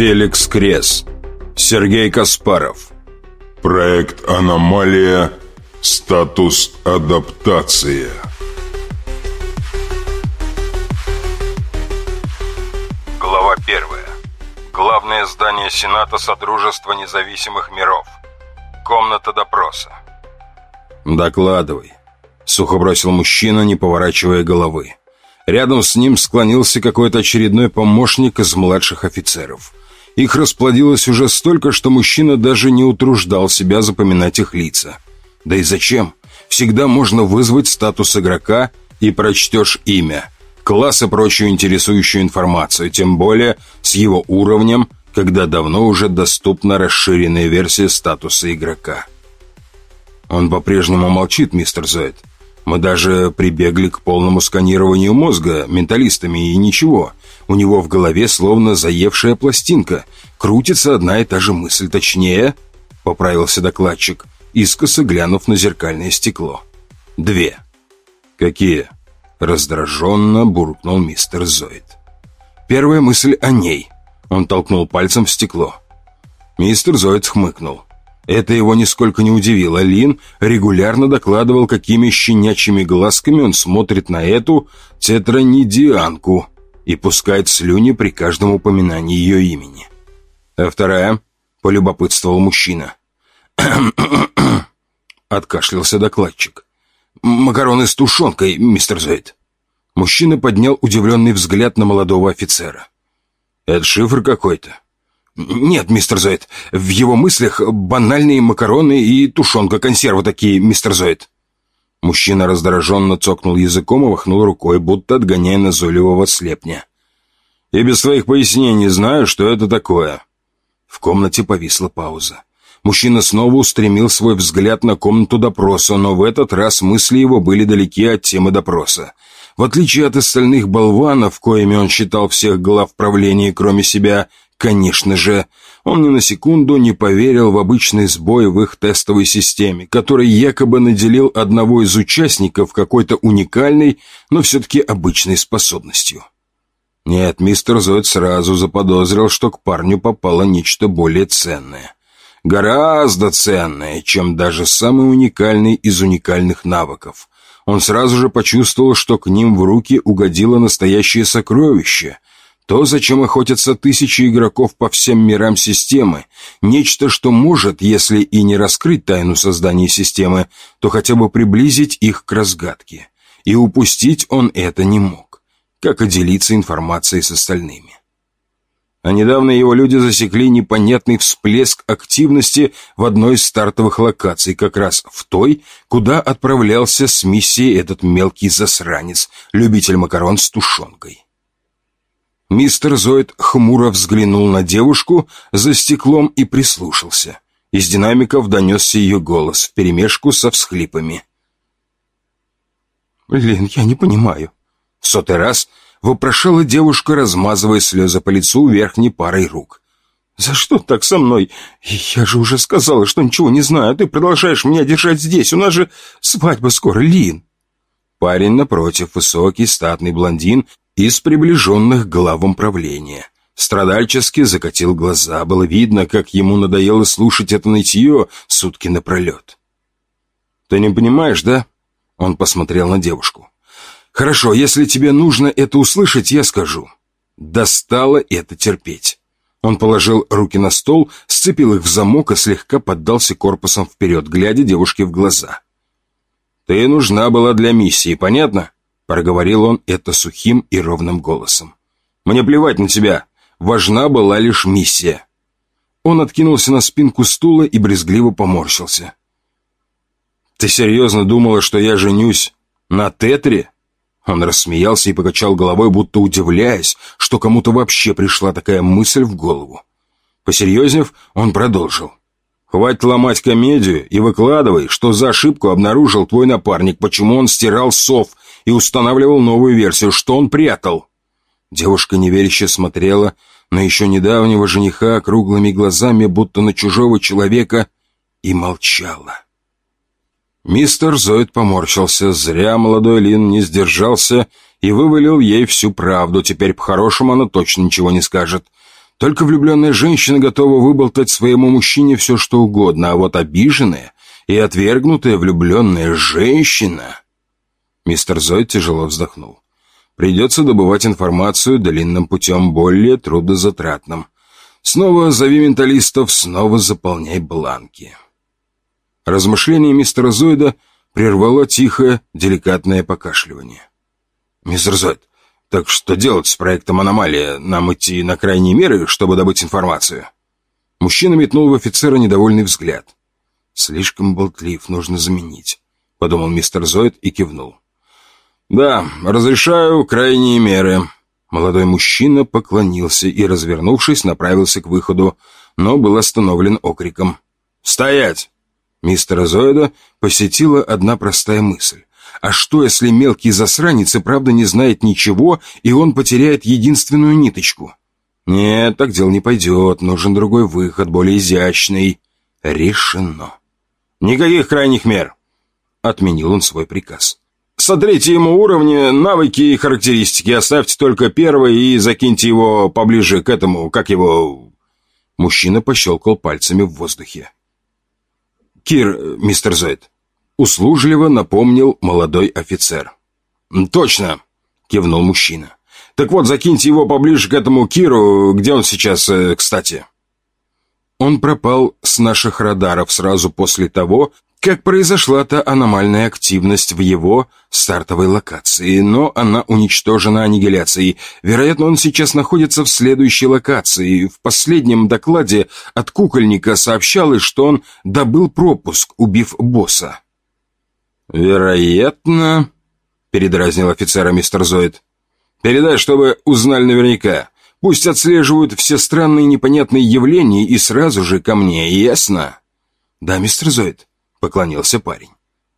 Феликс Крес. Сергей Каспаров. Проект «Аномалия. Статус адаптация». Глава первая. Главное здание Сената Содружества Независимых Миров. Комната допроса. «Докладывай», — сухо бросил мужчина, не поворачивая головы. Рядом с ним склонился какой-то очередной помощник из младших офицеров. Их расплодилось уже столько, что мужчина даже не утруждал себя запоминать их лица. Да и зачем? Всегда можно вызвать статус игрока и прочтешь имя, класс и прочую интересующую информацию, тем более с его уровнем, когда давно уже доступна расширенная версия статуса игрока. Он по-прежнему молчит, мистер Зойд. Мы даже прибегли к полному сканированию мозга менталистами, и ничего. У него в голове словно заевшая пластинка. Крутится одна и та же мысль, точнее, поправился докладчик, искоса глянув на зеркальное стекло. Две. Какие? Раздраженно буркнул мистер Зоид. Первая мысль о ней. Он толкнул пальцем в стекло. Мистер Зоид хмыкнул. Это его нисколько не удивило. Лин регулярно докладывал, какими щенячьими глазками он смотрит на эту тетранидианку и пускает слюни при каждом упоминании ее имени. А вторая, полюбопытствовал мужчина. Откашлялся докладчик. «Макароны с тушенкой, мистер Зойд». Мужчина поднял удивленный взгляд на молодого офицера. «Это шифр какой-то?» «Нет, мистер Зоид, в его мыслях банальные макароны и тушенка консерва такие, мистер Зоид». Мужчина раздраженно цокнул языком и махнул рукой, будто отгоняя назойливого слепня. «И без своих пояснений знаю, что это такое». В комнате повисла пауза. Мужчина снова устремил свой взгляд на комнату допроса, но в этот раз мысли его были далеки от темы допроса. В отличие от остальных болванов, коими он считал всех глав правления, кроме себя, Конечно же, он ни на секунду не поверил в обычный сбой в их тестовой системе, который якобы наделил одного из участников какой-то уникальной, но все-таки обычной способностью. Нет, мистер Зойд сразу заподозрил, что к парню попало нечто более ценное. Гораздо ценное, чем даже самый уникальный из уникальных навыков. Он сразу же почувствовал, что к ним в руки угодило настоящее сокровище — то, зачем охотятся тысячи игроков по всем мирам системы, нечто, что может, если и не раскрыть тайну создания системы, то хотя бы приблизить их к разгадке. И упустить он это не мог, как и делиться информацией с остальными. А недавно его люди засекли непонятный всплеск активности в одной из стартовых локаций, как раз в той, куда отправлялся с миссией этот мелкий засранец, любитель макарон с тушенкой. Мистер Зоид хмуро взглянул на девушку за стеклом и прислушался. Из динамиков донесся ее голос вперемешку со всхлипами. «Лин, я не понимаю». В сотый раз вопрошала девушка, размазывая слезы по лицу верхней парой рук. «За что так со мной? Я же уже сказала, что ничего не знаю, а ты продолжаешь меня держать здесь. У нас же свадьба скоро, Лин». Парень, напротив, высокий, статный блондин, из приближенных главам правления. Страдальчески закатил глаза. Было видно, как ему надоело слушать это нытье сутки напролет. «Ты не понимаешь, да?» Он посмотрел на девушку. «Хорошо, если тебе нужно это услышать, я скажу. Достало это терпеть». Он положил руки на стол, сцепил их в замок и слегка поддался корпусом вперед, глядя девушке в глаза. «Ты нужна была для миссии, понятно?» Проговорил он это сухим и ровным голосом. «Мне плевать на тебя. Важна была лишь миссия». Он откинулся на спинку стула и брезгливо поморщился. «Ты серьезно думала, что я женюсь на Тетре?» Он рассмеялся и покачал головой, будто удивляясь, что кому-то вообще пришла такая мысль в голову. Посерьезнев, он продолжил. «Хватит ломать комедию и выкладывай, что за ошибку обнаружил твой напарник, почему он стирал сов и устанавливал новую версию, что он прятал. Девушка неверяще смотрела на еще недавнего жениха круглыми глазами, будто на чужого человека, и молчала. Мистер Зоид поморщился. Зря молодой Лин не сдержался и вывалил ей всю правду. Теперь по-хорошему она точно ничего не скажет. Только влюбленная женщина готова выболтать своему мужчине все, что угодно, а вот обиженная и отвергнутая влюбленная женщина... Мистер Зойд тяжело вздохнул. Придется добывать информацию длинным путем, более трудозатратным. Снова зови менталистов, снова заполняй бланки. Размышление мистера Зойда прервало тихое, деликатное покашливание. «Мистер Зойд, так что делать с проектом «Аномалия»? Нам идти на крайние меры, чтобы добыть информацию?» Мужчина метнул в офицера недовольный взгляд. «Слишком болтлив, нужно заменить», — подумал мистер Зойд и кивнул. «Да, разрешаю крайние меры». Молодой мужчина поклонился и, развернувшись, направился к выходу, но был остановлен окриком. «Стоять!» Мистера Зоида посетила одна простая мысль. А что, если мелкий засранец и правда не знает ничего, и он потеряет единственную ниточку? Нет, так дело не пойдет. Нужен другой выход, более изящный. Решено. Никаких крайних мер. Отменил он свой приказ. Сотрите ему уровни, навыки и характеристики. Оставьте только первый и закиньте его поближе к этому, как его... Мужчина пощелкал пальцами в воздухе. «Кир, мистер Зойд, Услужливо напомнил молодой офицер. «Точно!» — кивнул мужчина. «Так вот, закиньте его поближе к этому Киру. Где он сейчас, э, кстати?» Он пропал с наших радаров сразу после того, как произошла та аномальная активность в его стартовой локации, но она уничтожена аннигиляцией. Вероятно, он сейчас находится в следующей локации. В последнем докладе от кукольника сообщалось, что он добыл пропуск, убив босса. «Вероятно...» — передразнил офицера мистер Зоид. «Передай, чтобы узнали наверняка. Пусть отслеживают все странные непонятные явления и сразу же ко мне, ясно?» «Да, мистер Зоид», — поклонился парень.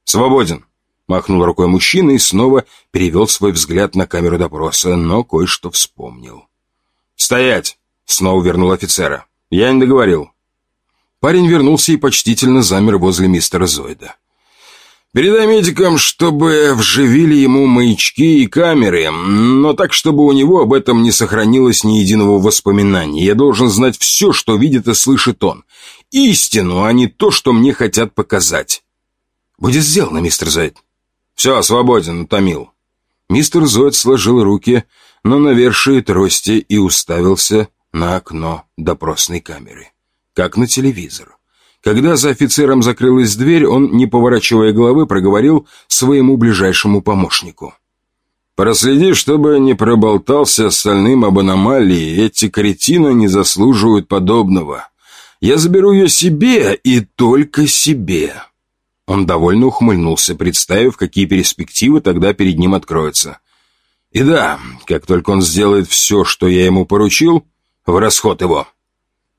«Свободен», — махнул рукой мужчина и снова перевел свой взгляд на камеру допроса, но кое-что вспомнил. «Стоять!» — снова вернул офицера. «Я не договорил». Парень вернулся и почтительно замер возле мистера Зоида. Передай медикам, чтобы вживили ему маячки и камеры, но так, чтобы у него об этом не сохранилось ни единого воспоминания. Я должен знать все, что видит и слышит он. Истину, а не то, что мне хотят показать. Будет сделано, мистер Зойд. Все, свободен, утомил. Мистер Зойд сложил руки на навершие трости и уставился на окно допросной камеры, как на телевизор. Когда за офицером закрылась дверь, он, не поворачивая головы, проговорил своему ближайшему помощнику. «Проследи, чтобы не проболтался остальным об аномалии. Эти кретины не заслуживают подобного. Я заберу ее себе и только себе». Он довольно ухмыльнулся, представив, какие перспективы тогда перед ним откроются. «И да, как только он сделает все, что я ему поручил, в расход его».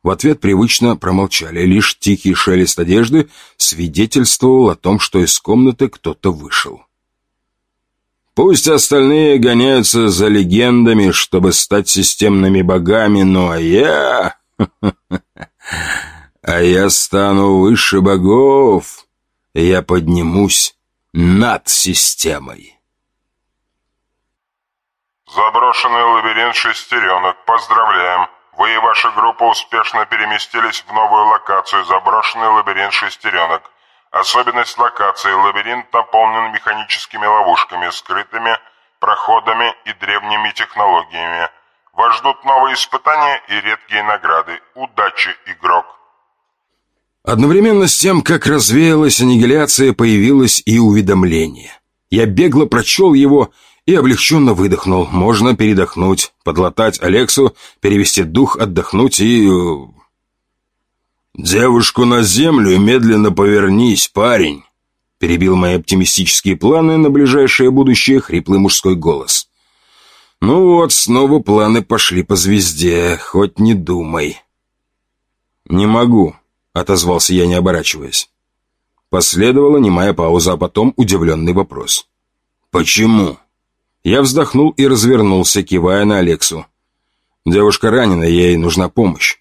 В ответ привычно промолчали, лишь тихий шелест одежды свидетельствовал о том, что из комнаты кто-то вышел. «Пусть остальные гоняются за легендами, чтобы стать системными богами, ну а я... А я стану выше богов, я поднимусь над системой». Заброшенный лабиринт шестеренок. Поздравляем. Вы и ваша группа успешно переместились в новую локацию «Заброшенный лабиринт шестеренок». Особенность локации – лабиринт наполнен механическими ловушками, скрытыми проходами и древними технологиями. Вас ждут новые испытания и редкие награды. Удачи, игрок! Одновременно с тем, как развеялась аннигиляция, появилось и уведомление. Я бегло прочел его и облегченно выдохнул. Можно передохнуть, подлатать Алексу, перевести дух, отдохнуть и... Э, «Девушку на землю и медленно повернись, парень!» Перебил мои оптимистические планы на ближайшее будущее хриплый мужской голос. «Ну вот, снова планы пошли по звезде, хоть не думай». «Не могу», — отозвался я, не оборачиваясь. Последовала немая пауза, а потом удивленный вопрос. «Почему?» Я вздохнул и развернулся, кивая на Алексу. Девушка ранена, ей нужна помощь.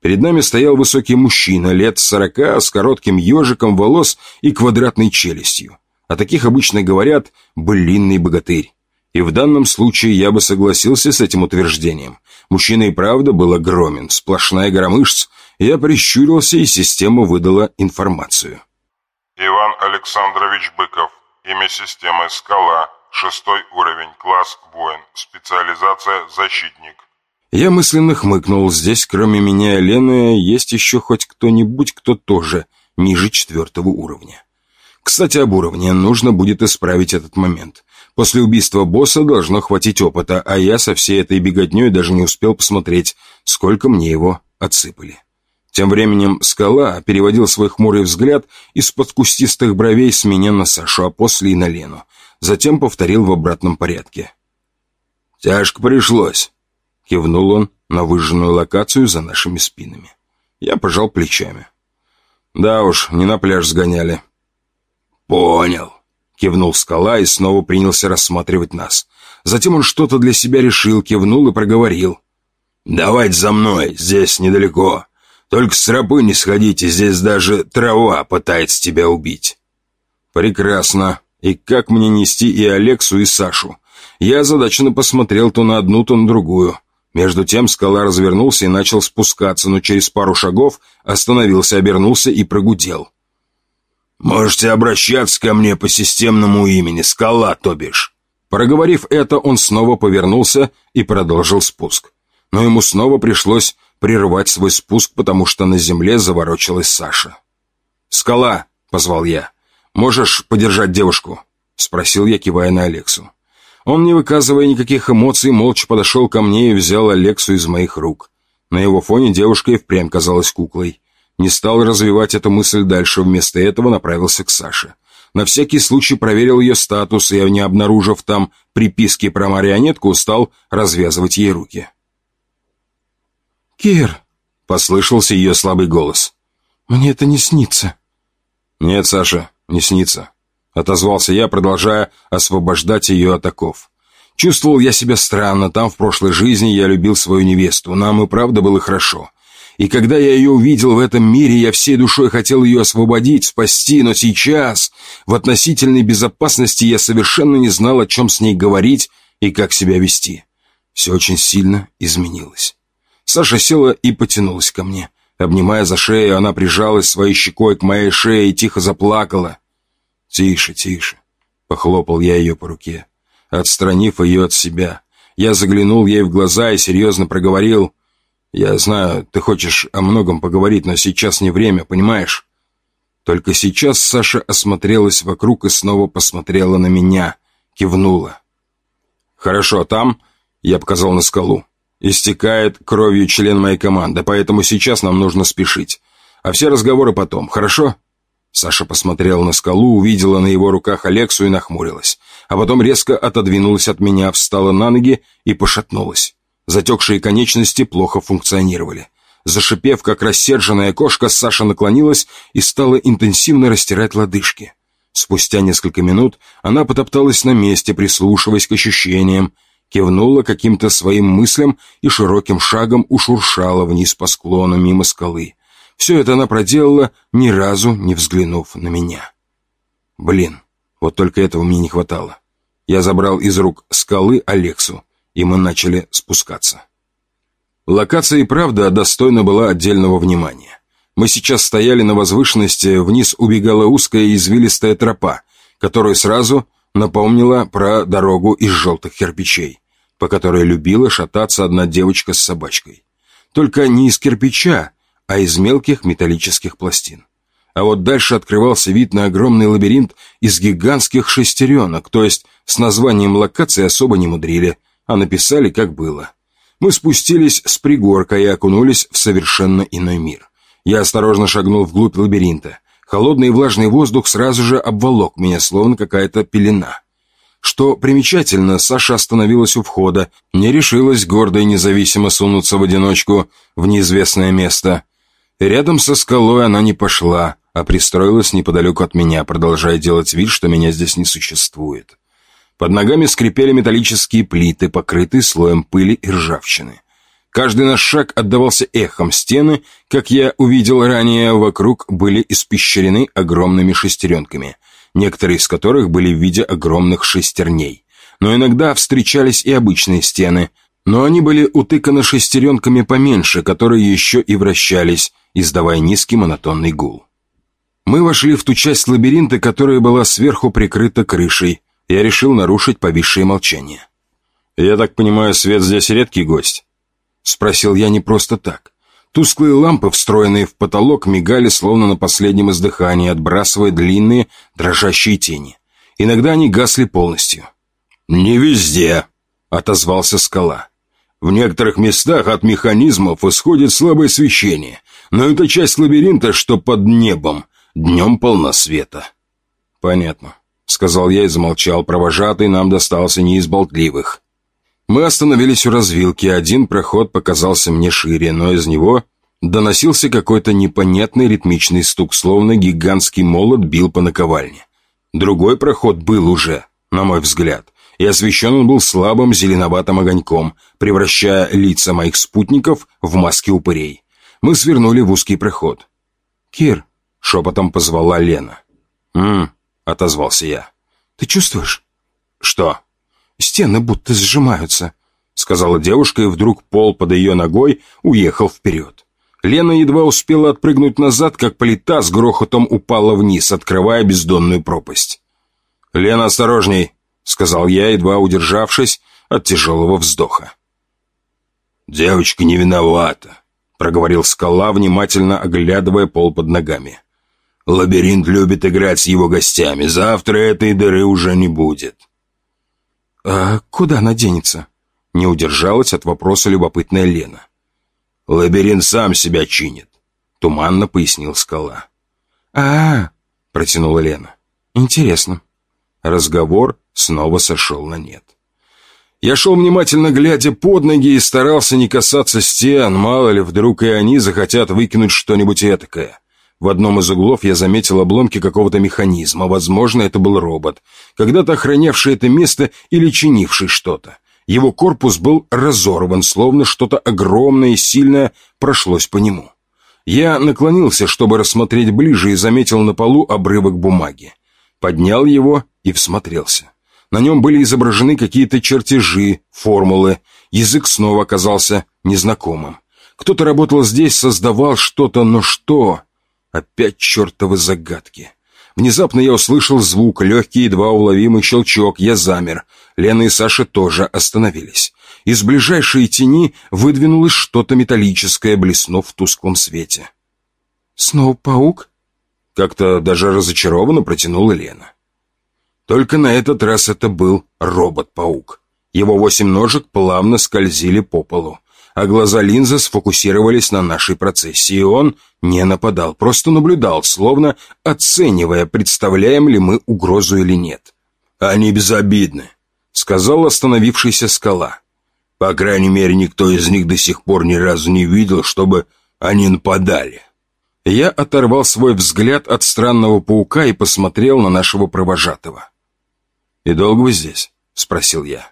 Перед нами стоял высокий мужчина, лет сорока, с коротким ежиком волос и квадратной челюстью. О таких обычно говорят «блинный богатырь». И в данном случае я бы согласился с этим утверждением. Мужчина и правда был огромен, сплошная гора мышц. Я прищурился, и система выдала информацию. Иван Александрович Быков. Имя системы «Скала». Шестой уровень. Класс «Воин». Специализация «Защитник». Я мысленно хмыкнул. Здесь, кроме меня и Лены, есть еще хоть кто-нибудь, кто тоже ниже четвертого уровня. Кстати, об уровне. Нужно будет исправить этот момент. После убийства босса должно хватить опыта, а я со всей этой беготней даже не успел посмотреть, сколько мне его отсыпали. Тем временем скала переводил свой хмурый взгляд из-под кустистых бровей с меня на Сашу, а после и на Лену. Затем повторил в обратном порядке. «Тяжко пришлось», — кивнул он на выжженную локацию за нашими спинами. Я пожал плечами. «Да уж, не на пляж сгоняли». «Понял», — кивнул скала и снова принялся рассматривать нас. Затем он что-то для себя решил, кивнул и проговорил. «Давайте за мной, здесь недалеко. Только с рабы не сходите, здесь даже трава пытается тебя убить». «Прекрасно. И как мне нести и Алексу, и Сашу?» Я озадаченно посмотрел то на одну, то на другую. Между тем скала развернулся и начал спускаться, но через пару шагов остановился, обернулся и прогудел. «Можете обращаться ко мне по системному имени, скала, то бишь». Проговорив это, он снова повернулся и продолжил спуск. Но ему снова пришлось прервать свой спуск, потому что на земле заворочилась Саша. «Скала!» — позвал я. «Можешь подержать девушку?» — спросил я, кивая на Алексу. Он, не выказывая никаких эмоций, молча подошел ко мне и взял Алексу из моих рук. На его фоне девушка и впрямь казалась куклой. Не стал развивать эту мысль дальше, вместо этого направился к Саше. На всякий случай проверил ее статус и, не обнаружив там приписки про марионетку, стал развязывать ей руки. «Кир!» — послышался ее слабый голос. «Мне это не снится». «Нет, Саша, не снится. Отозвался я, продолжая освобождать ее от оков. Чувствовал я себя странно, там в прошлой жизни я любил свою невесту, нам и правда было хорошо. И когда я ее увидел в этом мире, я всей душой хотел ее освободить, спасти, но сейчас, в относительной безопасности, я совершенно не знал, о чем с ней говорить и как себя вести. Все очень сильно изменилось. Саша села и потянулась ко мне. Обнимая за шею, она прижалась своей щекой к моей шее и тихо заплакала. «Тише, тише!» — похлопал я ее по руке, отстранив ее от себя. Я заглянул ей в глаза и серьезно проговорил. «Я знаю, ты хочешь о многом поговорить, но сейчас не время, понимаешь?» Только сейчас Саша осмотрелась вокруг и снова посмотрела на меня, кивнула. «Хорошо, там...» — я показал на скалу. «Истекает кровью член моей команды, поэтому сейчас нам нужно спешить. А все разговоры потом, хорошо?» Саша посмотрела на скалу, увидела на его руках Алексу и нахмурилась. А потом резко отодвинулась от меня, встала на ноги и пошатнулась. Затекшие конечности плохо функционировали. Зашипев, как рассерженная кошка, Саша наклонилась и стала интенсивно растирать лодыжки. Спустя несколько минут она потопталась на месте, прислушиваясь к ощущениям, кивнула каким-то своим мыслям и широким шагом ушуршала вниз по склону мимо скалы. Все это она проделала, ни разу не взглянув на меня. Блин, вот только этого мне не хватало. Я забрал из рук скалы Алексу, и мы начали спускаться. Локация и правда достойна была отдельного внимания. Мы сейчас стояли на возвышенности, вниз убегала узкая извилистая тропа, которая сразу напомнила про дорогу из желтых кирпичей, по которой любила шататься одна девочка с собачкой. Только не из кирпича, а из мелких металлических пластин. А вот дальше открывался вид на огромный лабиринт из гигантских шестеренок, то есть с названием локации особо не мудрили, а написали как было. Мы спустились с пригорка и окунулись в совершенно иной мир. Я осторожно шагнул вглубь лабиринта. Холодный и влажный воздух сразу же обволок меня, словно какая-то пелена. Что примечательно, Саша остановилась у входа, не решилась гордо и независимо сунуться в одиночку в неизвестное место. Рядом со скалой она не пошла, а пристроилась неподалеку от меня, продолжая делать вид, что меня здесь не существует. Под ногами скрипели металлические плиты, покрытые слоем пыли и ржавчины. Каждый наш шаг отдавался эхом. Стены, как я увидел ранее, вокруг были испещрены огромными шестеренками, некоторые из которых были в виде огромных шестерней. но иногда встречались и обычные стены, но они были утыканы шестеренками поменьше, которые еще и вращались, издавая низкий монотонный гул. Мы вошли в ту часть лабиринта, которая была сверху прикрыта крышей. Я решил нарушить повисшее молчание. «Я так понимаю, свет здесь редкий гость?» Спросил я не просто так. Тусклые лампы, встроенные в потолок, мигали словно на последнем издыхании, отбрасывая длинные, дрожащие тени. Иногда они гасли полностью. «Не везде», — отозвался скала. «В некоторых местах от механизмов исходит слабое свечение, но это часть лабиринта, что под небом, днем полна света». «Понятно», — сказал я и замолчал. Провожатый нам достался не из болтливых. Мы остановились у развилки, один проход показался мне шире, но из него доносился какой-то непонятный ритмичный стук, словно гигантский молот бил по наковальне. Другой проход был уже, на мой взгляд, и освещен он был слабым зеленоватым огоньком, превращая лица моих спутников в маски упырей. Мы свернули в узкий проход. «Кир», — шепотом позвала Лена. «М-м», отозвался я. «Ты чувствуешь?» «Что?» Стены будто сжимаются», — сказала девушка, и вдруг пол под ее ногой уехал вперед. Лена едва успела отпрыгнуть назад, как плита с грохотом упала вниз, открывая бездонную пропасть. «Лена, осторожней!» — сказал я, едва удержавшись от тяжелого вздоха. «Девочка не виновата», — проговорил скала, внимательно оглядывая пол под ногами. «Лабиринт любит играть с его гостями. Завтра этой дыры уже не будет». «А куда она денется?» Не удержалась от вопроса любопытная Лена. «Лабиринт сам себя чинит», — туманно пояснил скала. а, -а, протянула Лена. «Интересно». Разговор снова сошел на нет. Я шел внимательно, глядя под ноги, и старался не касаться стен, мало ли, вдруг и они захотят выкинуть что-нибудь этакое. В одном из углов я заметил обломки какого-то механизма. Возможно, это был робот, когда-то охранявший это место или чинивший что-то. Его корпус был разорван, словно что-то огромное и сильное прошлось по нему. Я наклонился, чтобы рассмотреть ближе, и заметил на полу обрывок бумаги. Поднял его и всмотрелся. На нем были изображены какие-то чертежи, формулы. Язык снова оказался незнакомым. Кто-то работал здесь, создавал что-то, но что? Опять чертовы загадки. Внезапно я услышал звук, легкий, едва уловимый щелчок. Я замер. Лена и Саша тоже остановились. Из ближайшей тени выдвинулось что-то металлическое, блеснув в тусклом свете. «Снова паук?» Как-то даже разочарованно протянула Лена. Только на этот раз это был робот-паук. Его восемь ножек плавно скользили по полу а глаза линзы сфокусировались на нашей процессии, и он не нападал, просто наблюдал, словно оценивая, представляем ли мы угрозу или нет. «Они безобидны», — сказал остановившийся скала. «По крайней мере, никто из них до сих пор ни разу не видел, чтобы они нападали». Я оторвал свой взгляд от странного паука и посмотрел на нашего провожатого. «И долго вы здесь?» — спросил я.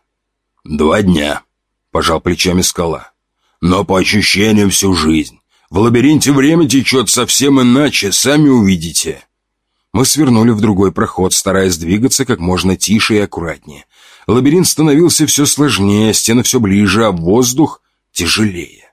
«Два дня», — пожал плечами скала но по ощущениям всю жизнь. В лабиринте время течет совсем иначе, сами увидите». Мы свернули в другой проход, стараясь двигаться как можно тише и аккуратнее. Лабиринт становился все сложнее, стены все ближе, а воздух тяжелее.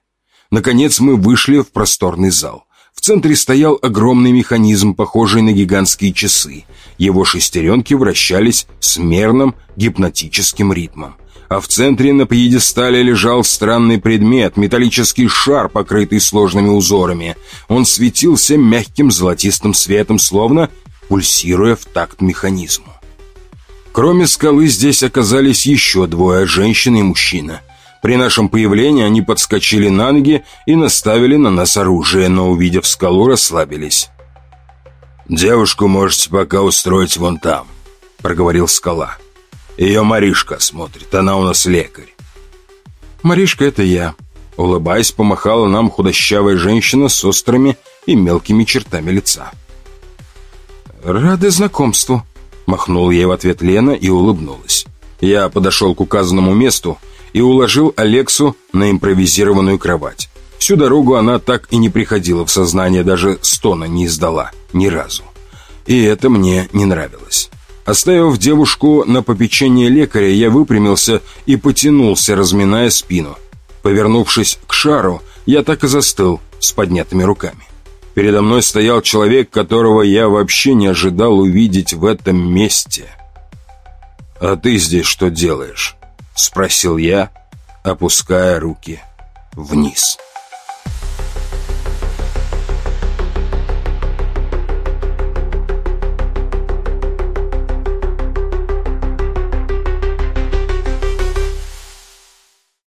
Наконец мы вышли в просторный зал. В центре стоял огромный механизм, похожий на гигантские часы. Его шестеренки вращались с мерным гипнотическим ритмом а в центре на пьедестале лежал странный предмет, металлический шар, покрытый сложными узорами. Он светился мягким золотистым светом, словно пульсируя в такт механизму. Кроме скалы здесь оказались еще двое, женщина и мужчина. При нашем появлении они подскочили на ноги и наставили на нас оружие, но, увидев скалу, расслабились. «Девушку можете пока устроить вон там», — проговорил скала. «скала». Ее Маришка смотрит, она у нас лекарь. Маришка — это я. Улыбаясь, помахала нам худощавая женщина с острыми и мелкими чертами лица. «Рады знакомству», — махнул ей в ответ Лена и улыбнулась. Я подошел к указанному месту и уложил Алексу на импровизированную кровать. Всю дорогу она так и не приходила в сознание, даже стона не издала ни разу. И это мне не нравилось. Оставив девушку на попечение лекаря, я выпрямился и потянулся, разминая спину. Повернувшись к шару, я так и застыл с поднятыми руками. Передо мной стоял человек, которого я вообще не ожидал увидеть в этом месте. «А ты здесь что делаешь?» — спросил я, опуская руки вниз.